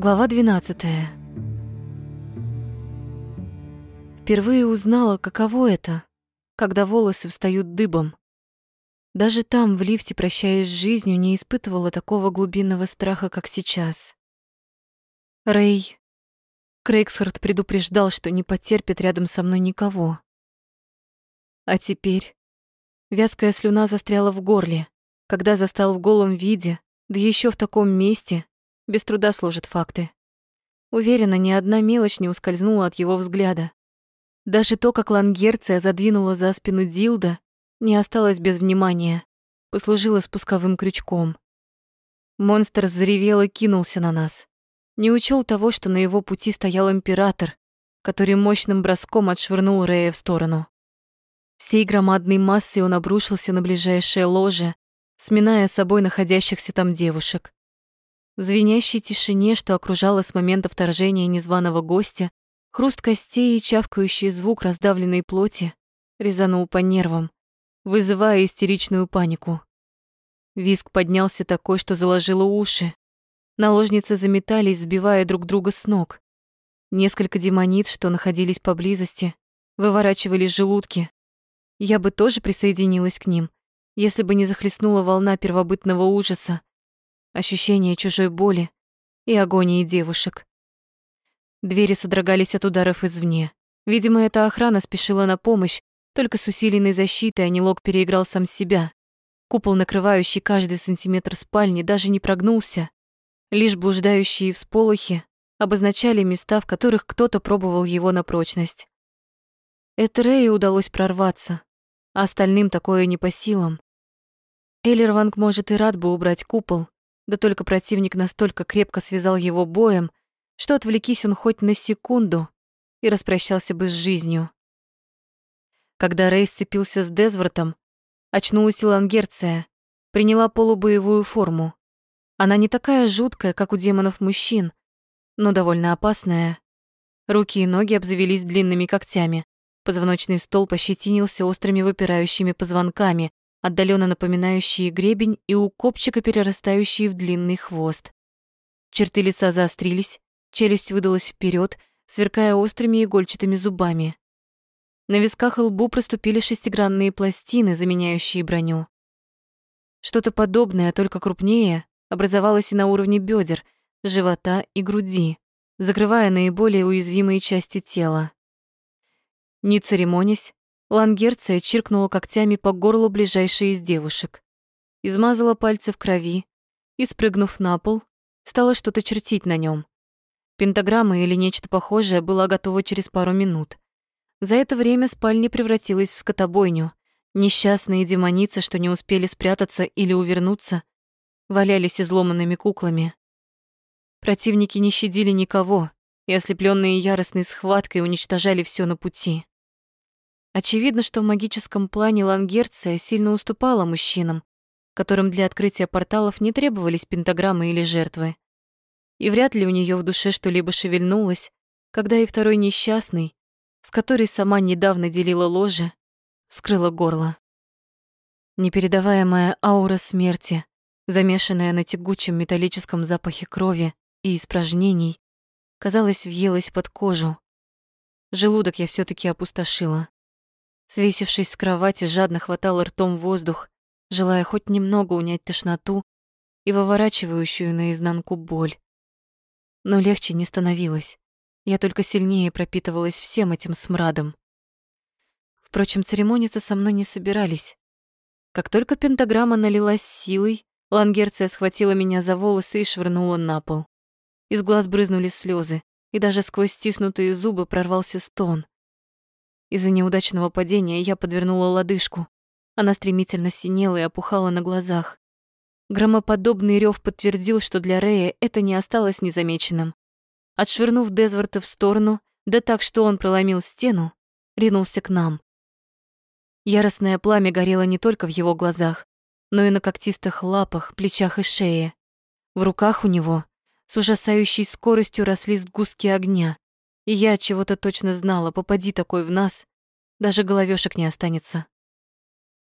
Глава 12. Впервые узнала, каково это, когда волосы встают дыбом. Даже там, в лифте, прощаясь с жизнью, не испытывала такого глубинного страха, как сейчас. Рэй. Крейгсхард предупреждал, что не потерпит рядом со мной никого. А теперь вязкая слюна застряла в горле, когда застал в голом виде, да еще в таком месте, без труда сложит факты. Уверена, ни одна мелочь не ускользнула от его взгляда. Даже то, как Лангерция задвинула за спину Дилда, не осталось без внимания, послужило спусковым крючком. Монстр взревел и кинулся на нас. Не учел того, что на его пути стоял император, который мощным броском отшвырнул Рея в сторону. Всей громадной массой он обрушился на ближайшее ложе, сминая собой находящихся там девушек. В звенящей тишине, что окружала с момента вторжения незваного гостя, хруст костей и чавкающий звук раздавленной плоти резанул по нервам, вызывая истеричную панику. Виск поднялся такой, что заложило уши. Наложницы заметались, сбивая друг друга с ног. Несколько демониц, что находились поблизости, выворачивали желудки. Я бы тоже присоединилась к ним, если бы не захлестнула волна первобытного ужаса, ощущение чужой боли и агонии девушек. Двери содрогались от ударов извне. Видимо, эта охрана спешила на помощь, только с усиленной защитой Анилок переиграл сам себя. Купол, накрывающий каждый сантиметр спальни, даже не прогнулся. Лишь блуждающие всполохи обозначали места, в которых кто-то пробовал его на прочность. Это Рэю удалось прорваться, а остальным такое не по силам. Эллерванг, может, и рад бы убрать купол, да только противник настолько крепко связал его боем, что отвлекись он хоть на секунду и распрощался бы с жизнью. Когда Рэй сцепился с Дезвортом, очнулась Илангерция, приняла полубоевую форму. Она не такая жуткая, как у демонов мужчин, но довольно опасная. Руки и ноги обзавелись длинными когтями. Позвоночный столб ощетинился острыми выпирающими позвонками, отдаленно напоминающие гребень и у копчика перерастающие в длинный хвост. Черты лица заострились, челюсть выдалась вперед, сверкая острыми игольчатыми зубами. На висках и лбу проступили шестигранные пластины, заменяющие броню. Что-то подобное, только крупнее, образовалось и на уровне бедер, живота и груди, закрывая наиболее уязвимые части тела. Не церемонясь, Лангерция чиркнула когтями по горлу ближайшей из девушек. Измазала пальцы в крови и, спрыгнув на пол, стала что-то чертить на нем. Пентаграмма или нечто похожее была готова через пару минут. За это время спальня превратилась в скотобойню. Несчастные демоницы, что не успели спрятаться или увернуться, валялись изломанными куклами. Противники не щадили никого, и ослепленные яростной схваткой уничтожали все на пути. Очевидно, что в магическом плане Лангерция сильно уступала мужчинам, которым для открытия порталов не требовались пентаграммы или жертвы. И вряд ли у нее в душе что-либо шевельнулось, когда и второй несчастный, с которой сама недавно делила ложе, скрыла горло. Непередаваемая аура смерти, замешанная на тягучем металлическом запахе крови и испражнений, казалось, въелась под кожу. Желудок я все таки опустошила. Свесившись с кровати, жадно хватала ртом воздух, желая хоть немного унять тошноту и выворачивающую наизнанку боль. Но легче не становилось. Я только сильнее пропитывалась всем этим смрадом. Впрочем, церемониться со мной не собирались. Как только пентаграмма налилась силой, Лангерция схватила меня за волосы и швырнула на пол. Из глаз брызнули слезы, и даже сквозь стиснутые зубы прорвался стон. Из-за неудачного падения я подвернула лодыжку. Она стремительно синела и опухала на глазах. Громоподобный рев подтвердил, что для Рея это не осталось незамеченным. Отшвырнув Дезворта в сторону, да так, что он проломил стену, ринулся к нам. Яростное пламя горело не только в его глазах, но и на когтистых лапах, плечах и шее. В руках у него с ужасающей скоростью росли сгустки огня. И я чего-то точно знала, попади такой в нас, даже головешек не останется.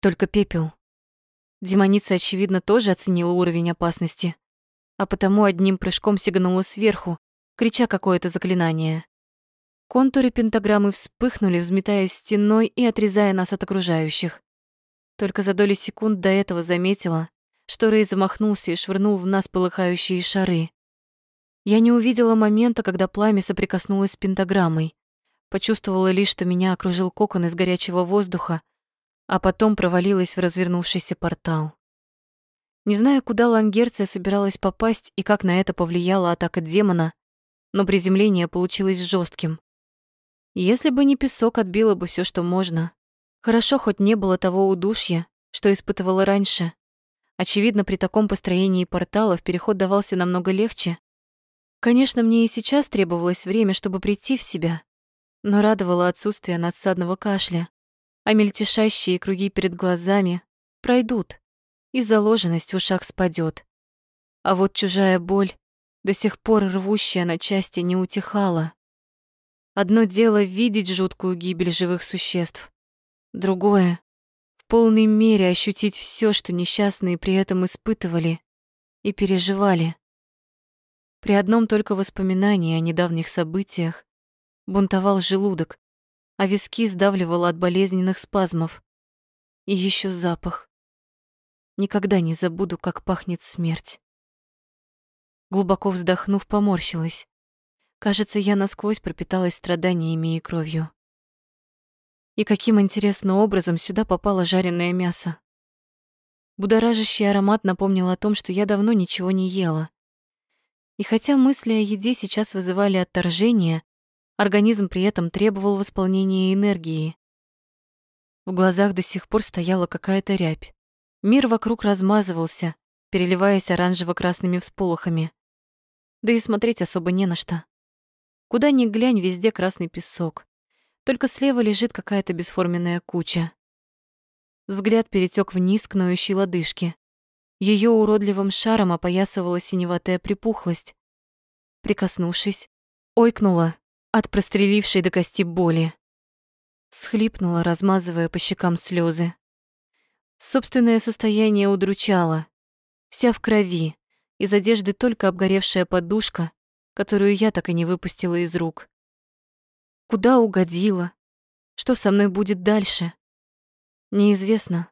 Только пепел. Демоница, очевидно, тоже оценила уровень опасности. а потому одним прыжком сиганула сверху, крича какое-то заклинание. Контуры пентаграммы вспыхнули, взметаясь стеной и отрезая нас от окружающих. Только за доли секунд до этого заметила, что Рэй замахнулся и швырнул в нас полыхающие шары. Я не увидела момента, когда пламя соприкоснулось с пентаграммой. Почувствовала лишь, что меня окружил кокон из горячего воздуха, а потом провалилась в развернувшийся портал. Не знаю, куда Лангерция собиралась попасть и как на это повлияла атака демона, но приземление получилось жестким. Если бы не песок, отбило бы все, что можно. Хорошо, хоть не было того удушья, что испытывала раньше. Очевидно, при таком построении порталов переход давался намного легче. Конечно, мне и сейчас требовалось время, чтобы прийти в себя, но радовало отсутствие надсадного кашля, а мельтешащие круги перед глазами пройдут, и заложенность в ушах спадет. А вот чужая боль, до сих пор рвущая на части, не утихала. Одно дело видеть жуткую гибель живых существ, другое — в полной мере ощутить все, что несчастные при этом испытывали и переживали. При одном только воспоминании о недавних событиях бунтовал желудок, а виски сдавливало от болезненных спазмов. И еще запах. Никогда не забуду, как пахнет смерть. Глубоко вздохнув, поморщилась. Кажется, я насквозь пропиталась страданиями и кровью. И каким интересным образом сюда попало жареное мясо. Будоражащий аромат напомнил о том, что я давно ничего не ела. И хотя мысли о еде сейчас вызывали отторжение, организм при этом требовал восполнения энергии. В глазах до сих пор стояла какая-то рябь. Мир вокруг размазывался, переливаясь оранжево-красными всполохами. Да и смотреть особо не на что. Куда ни глянь, везде красный песок. Только слева лежит какая-то бесформенная куча. Взгляд перетек вниз к ноющей лодыжке. Ее уродливым шаром опоясывала синеватая припухлость. Прикоснувшись, ойкнула от прострелившей до кости боли. Схлипнула, размазывая по щекам слезы. Собственное состояние удручало. Вся в крови, из одежды только обгоревшая подушка которую я так и не выпустила из рук. Куда угодила? Что со мной будет дальше? Неизвестно.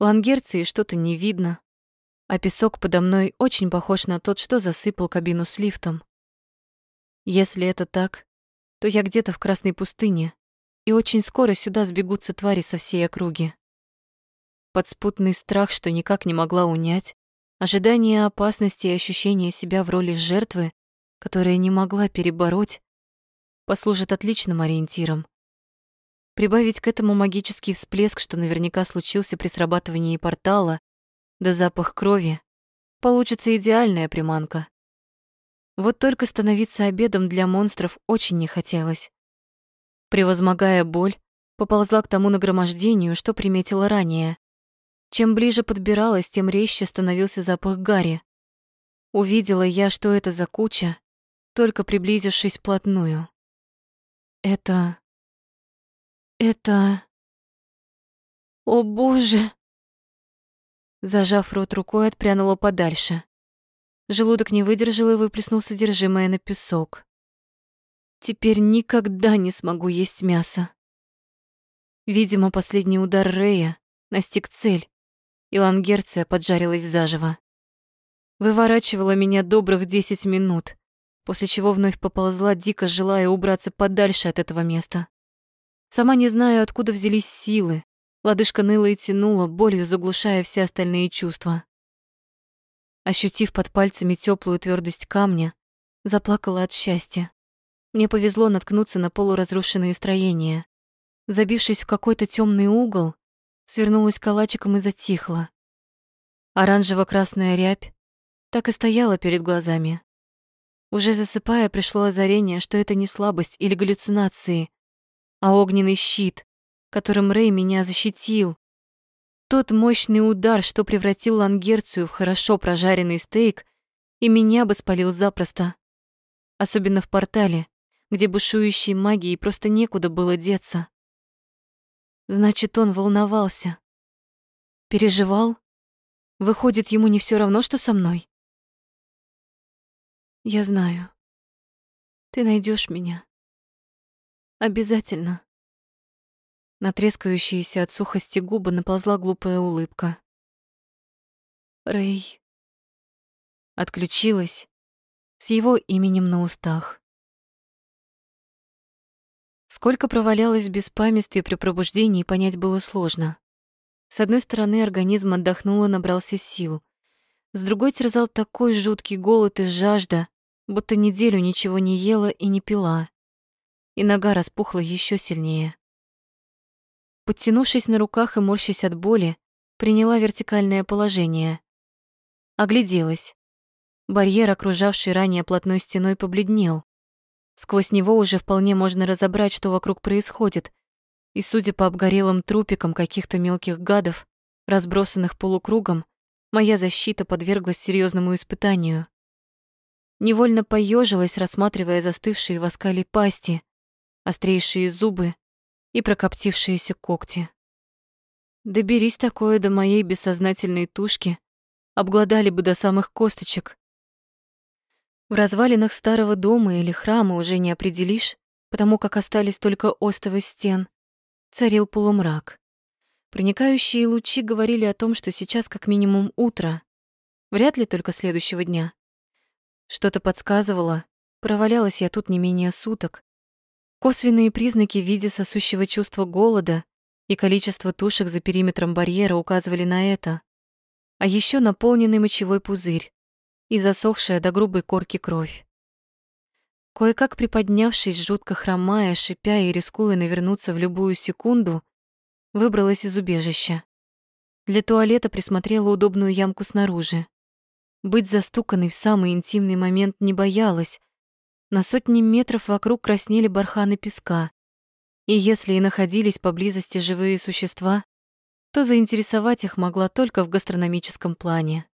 У Ангерции что-то не видно, а песок подо мной очень похож на тот, что засыпал кабину с лифтом. Если это так, то я где-то в Красной пустыне, и очень скоро сюда сбегутся твари со всей округи. Подспутный страх, что никак не могла унять, ожидание опасности и ощущение себя в роли жертвы которое не могла перебороть, послужит отличным ориентиром. Прибавить к этому магический всплеск, что наверняка случился при срабатывании портала, да запах крови, получится идеальная приманка. Вот только становиться обедом для монстров очень не хотелось. Превозмогая боль, поползла к тому нагромождению, что приметила ранее. Чем ближе подбиралась, тем резче становился запах гари. Увидела я, что это за куча, только приблизившись вплотную. Это... это... О, Боже! Зажав рот рукой, отпрянула подальше. Желудок не выдержал и выплеснул содержимое на песок. Теперь никогда не смогу есть мясо. Видимо, последний удар Рея настиг цель, и Лангерция поджарилась заживо. Выворачивала меня добрых десять минут, после чего вновь поползла, дико желая убраться подальше от этого места. Сама не знаю, откуда взялись силы. Лодыжка ныла и тянула, болью заглушая все остальные чувства. Ощутив под пальцами теплую твердость камня, заплакала от счастья. Мне повезло наткнуться на полуразрушенные строения. Забившись в какой-то темный угол, свернулась калачиком и затихла. Оранжево-красная рябь так и стояла перед глазами. Уже засыпая, пришло озарение, что это не слабость или галлюцинации, а огненный щит, которым Рэй меня защитил. Тот мощный удар, что превратил Лангерцию в хорошо прожаренный стейк, и меня бы спалил запросто. Особенно в портале, где бушующей магией просто некуда было деться. Значит, он волновался. Переживал? Выходит, ему не все равно, что со мной? Я знаю. Ты найдешь меня. Обязательно. На трескающиеся от сухости губы наползла глупая улыбка. Рэй. Отключилась с его именем на устах. Сколько провалялась в беспамятстве при пробуждении, понять было сложно. С одной стороны, организм отдохнул и набрался сил. С другой терзал такой жуткий голод и жажда, будто неделю ничего не ела и не пила. И нога распухла еще сильнее. Подтянувшись на руках и морщась от боли, приняла вертикальное положение. Огляделась. Барьер, окружавший ранее плотной стеной, побледнел. Сквозь него уже вполне можно разобрать, что вокруг происходит. И судя по обгорелым трупикам каких-то мелких гадов, разбросанных полукругом, моя защита подверглась серьезному испытанию. Невольно поежилась, рассматривая застывшие в оскале пасти, острейшие зубы и прокоптившиеся когти. Доберись такое до моей бессознательной тушки, обглодали бы до самых косточек. В развалинах старого дома или храма уже не определишь, потому как остались только остовы стен. Царил полумрак. Проникающие лучи говорили о том, что сейчас как минимум утро. Вряд ли только следующего дня. Что-то подсказывало, провалялась я тут не менее суток. Косвенные признаки в виде сосущего чувства голода и количество тушек за периметром барьера указывали на это. А еще наполненный мочевой пузырь и засохшая до грубой корки кровь. Кое-как приподнявшись, жутко хромая, шипя и рискуя навернуться в любую секунду, выбралась из убежища. Для туалета присмотрела удобную ямку снаружи. Быть застуканной в самый интимный момент не боялась. На сотни метров вокруг краснели барханы песка. И если и находились поблизости живые существа, то заинтересовать их могла только в гастрономическом плане.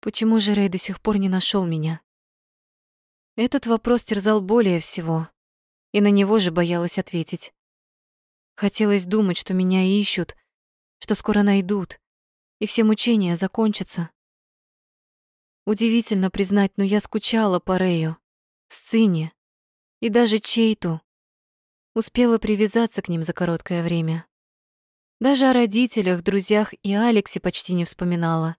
Почему же Рэй до сих пор не нашел меня? Этот вопрос терзал более всего, и на него же боялась ответить. Хотелось думать, что меня ищут, что скоро найдут, и все мучения закончатся. Удивительно признать, но я скучала по Рэю, Сцине и даже Чейту. Успела привязаться к ним за короткое время. Даже о родителях, друзьях и Алексе почти не вспоминала.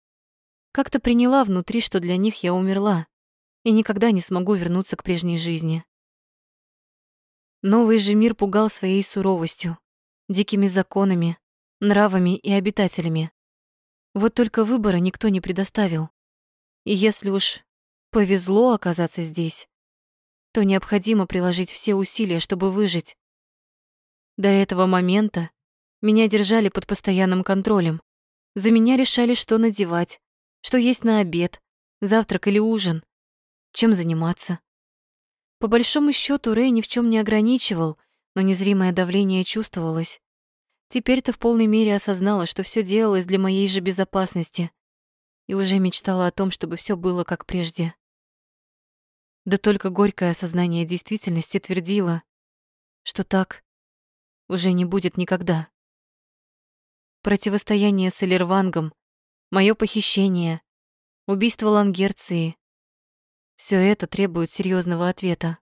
Как-то приняла внутри, что для них я умерла и никогда не смогу вернуться к прежней жизни. Новый же мир пугал своей суровостью, дикими законами, нравами и обитателями. Вот только выбора никто не предоставил. И если уж повезло оказаться здесь, то необходимо приложить все усилия, чтобы выжить. До этого момента меня держали под постоянным контролем. За меня решали, что надевать, что есть на обед, завтрак или ужин, чем заниматься. По большому счету Рэй ни в чем не ограничивал, но незримое давление чувствовалось. Теперь-то в полной мере осознала, что все делалось для моей же безопасности, и уже мечтала о том, чтобы все было как прежде. Да только горькое осознание действительности твердило, что так уже не будет никогда. Противостояние с Элервангом мое похищение, убийство Лангерции. Все это требует серьезного ответа.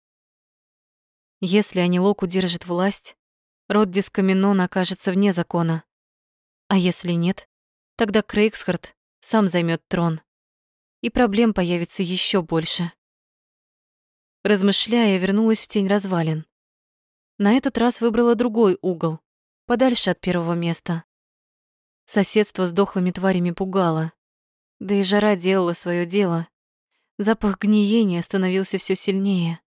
Если Анилок удержит власть, род Дискаминон окажется вне закона. А если нет, тогда Крейгсхард сам займет трон, и проблем появится еще больше. Размышляя, вернулась в тень развалин. На этот раз выбрала другой угол, подальше от первого места. Соседство с дохлыми тварями пугало. Да и жара делала свое дело. Запах гниения становился все сильнее.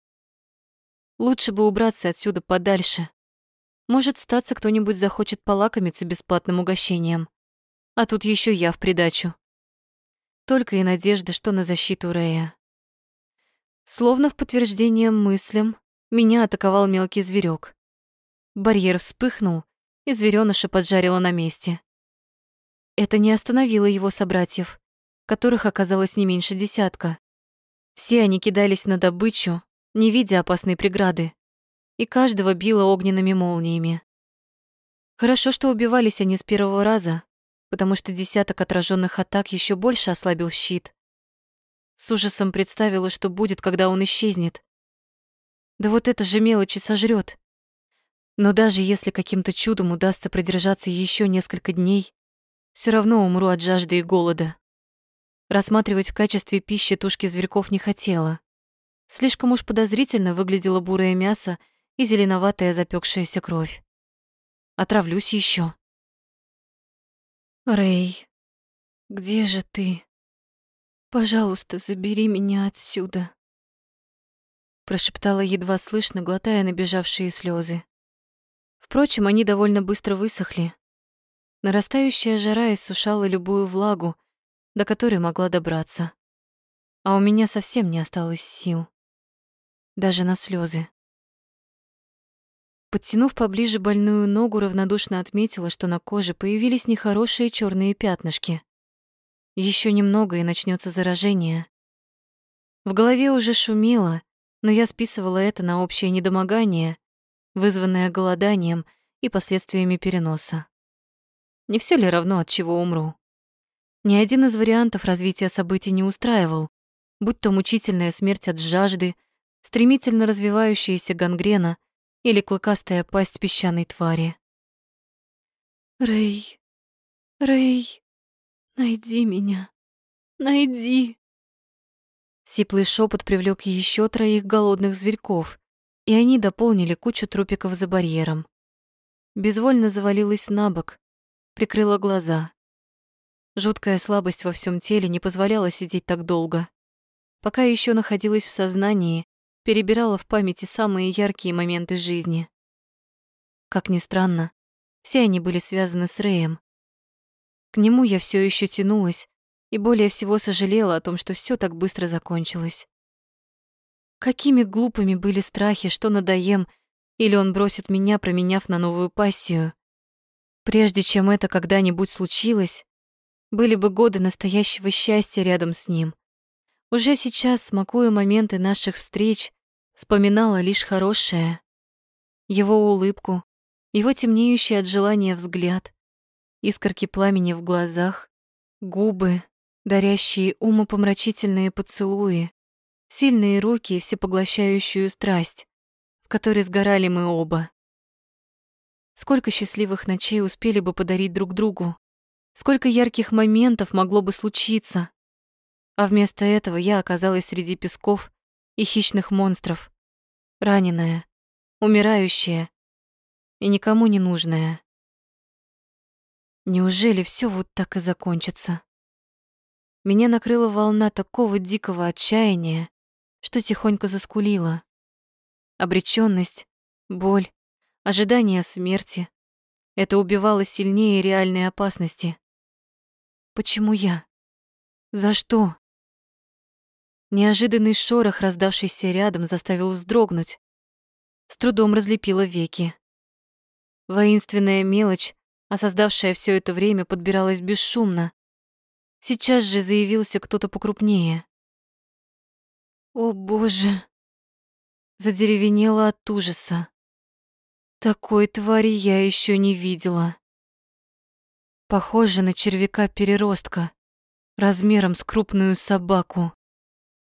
Лучше бы убраться отсюда подальше. Может, статься кто-нибудь захочет полакомиться бесплатным угощением. А тут еще я в придачу. Только и надежда, что на защиту Рея. Словно в подтверждение мыслям, меня атаковал мелкий зверек. Барьер вспыхнул, и зверёныша поджарила на месте. Это не остановило его собратьев, которых оказалось не меньше десятка. Все они кидались на добычу, не видя опасной преграды, и каждого било огненными молниями. Хорошо, что убивались они с первого раза, потому что десяток отраженных атак еще больше ослабил щит. С ужасом представила, что будет, когда он исчезнет. Да вот это же мелочи сожрет. Но даже если каким-то чудом удастся продержаться еще несколько дней, все равно умру от жажды и голода. Рассматривать в качестве пищи тушки зверьков не хотела. Слишком уж подозрительно выглядело бурое мясо и зеленоватая запекшаяся кровь. Отравлюсь еще. Рэй, где же ты? Пожалуйста, забери меня отсюда. Прошептала едва слышно, глотая набежавшие слезы. Впрочем, они довольно быстро высохли. Нарастающая жара иссушала любую влагу, до которой могла добраться. А у меня совсем не осталось сил. Даже на слезы. Подтянув поближе больную ногу, равнодушно отметила, что на коже появились нехорошие черные пятнышки. Еще немного и начнется заражение. В голове уже шумело, но я списывала это на общее недомогание, вызванное голоданием и последствиями переноса. Не все ли равно, от чего умру? Ни один из вариантов развития событий не устраивал, будь то мучительная смерть от жажды, стремительно развивающаяся гангрена или клыкастая пасть песчаной твари. «Рэй, Рэй, найди меня, найди!» Сиплый шепот привлек еще троих голодных зверьков, и они дополнили кучу трупиков за барьером. Безвольно завалилась на бок, прикрыла глаза. Жуткая слабость во всем теле не позволяла сидеть так долго. Пока еще находилась в сознании, перебирала в памяти самые яркие моменты жизни. Как ни странно, все они были связаны с Рэем. К нему я все еще тянулась и более всего сожалела о том, что все так быстро закончилось. Какими глупыми были страхи, что надоем, или он бросит меня, променяв на новую пассию. Прежде чем это когда-нибудь случилось, были бы годы настоящего счастья рядом с ним. Уже сейчас, смакуя моменты наших встреч, вспоминала лишь хорошее. Его улыбку, его темнеющий от желания взгляд, искорки пламени в глазах, губы, дарящие умопомрачительные поцелуи, сильные руки и всепоглощающую страсть, в которой сгорали мы оба. Сколько счастливых ночей успели бы подарить друг другу, сколько ярких моментов могло бы случиться. А вместо этого я оказалась среди песков и хищных монстров, раненая, умирающая и никому не нужная. Неужели все вот так и закончится? Меня накрыла волна такого дикого отчаяния, что тихонько заскулила. Обречённость, боль, ожидание смерти — это убивало сильнее реальной опасности. Почему я? За что? Неожиданный шорох, раздавшийся рядом, заставил вздрогнуть. С трудом разлепила веки. Воинственная мелочь, осоздавшая все это время, подбиралась бесшумно. Сейчас же заявился кто-то покрупнее. О, боже! Задеревенела от ужаса. Такой твари я еще не видела. Похоже на червяка-переростка, размером с крупную собаку.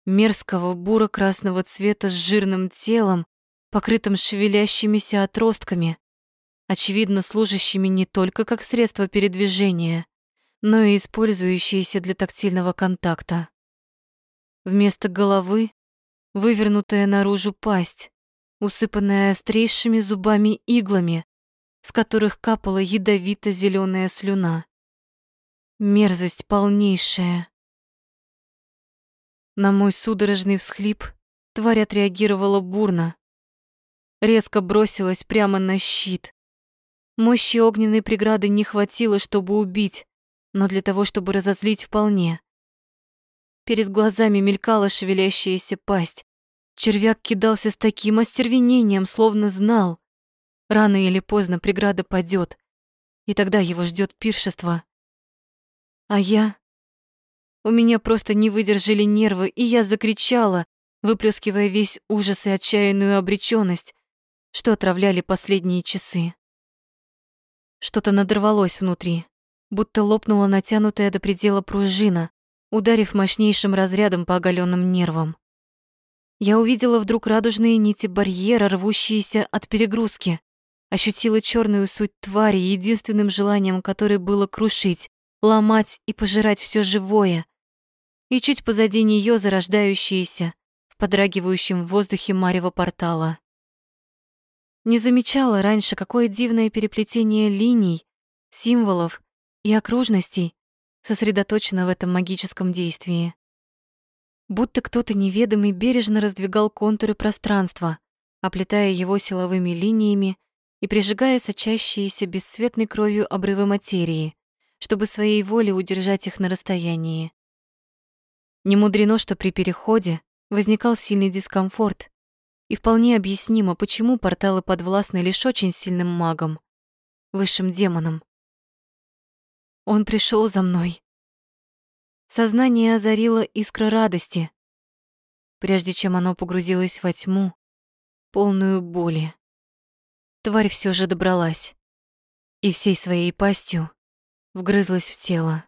Мерзкого буро-красного цвета с жирным телом, покрытым шевелящимися отростками, очевидно служащими не только как средство передвижения, но и использующиеся для тактильного контакта. Вместо головы вывернутая наружу пасть, усыпанная острейшими зубами-иглами, с которых капала ядовито зеленая слюна. Мерзость полнейшая. На мой судорожный всхлип тварь отреагировала бурно. Резко бросилась прямо на щит. Мощи огненной преграды не хватило, чтобы убить, но для того, чтобы разозлить вполне. Перед глазами мелькала шевелящаяся пасть. Червяк кидался с таким остервенением, словно знал. Рано или поздно преграда падет, и тогда его ждет пиршество. А я... У меня просто не выдержали нервы, и я закричала, выплескивая весь ужас и отчаянную обречённость, что отравляли последние часы. Что-то надорвалось внутри будто лопнула натянутая до предела пружина, ударив мощнейшим разрядом по оголенным нервам. Я увидела вдруг радужные нити барьера, рвущиеся от перегрузки, ощутила черную суть твари, единственным желанием которой было крушить, ломать и пожирать все живое, и чуть позади нее зарождающиеся в подрагивающем воздухе марево портала. Не замечала раньше, какое дивное переплетение линий, символов и окружностей сосредоточено в этом магическом действии. Будто кто-то неведомый бережно раздвигал контуры пространства, оплетая его силовыми линиями и прижигая сочащиеся бесцветной кровью обрывы материи, чтобы своей волей удержать их на расстоянии. Не мудрено, что при переходе возникал сильный дискомфорт, и вполне объяснимо, почему порталы подвластны лишь очень сильным магам, высшим демонам. Он пришел за мной. Сознание озарило искра радости, прежде чем оно погрузилось во тьму, полную боли. Тварь все же добралась и всей своей пастью вгрызлась в тело.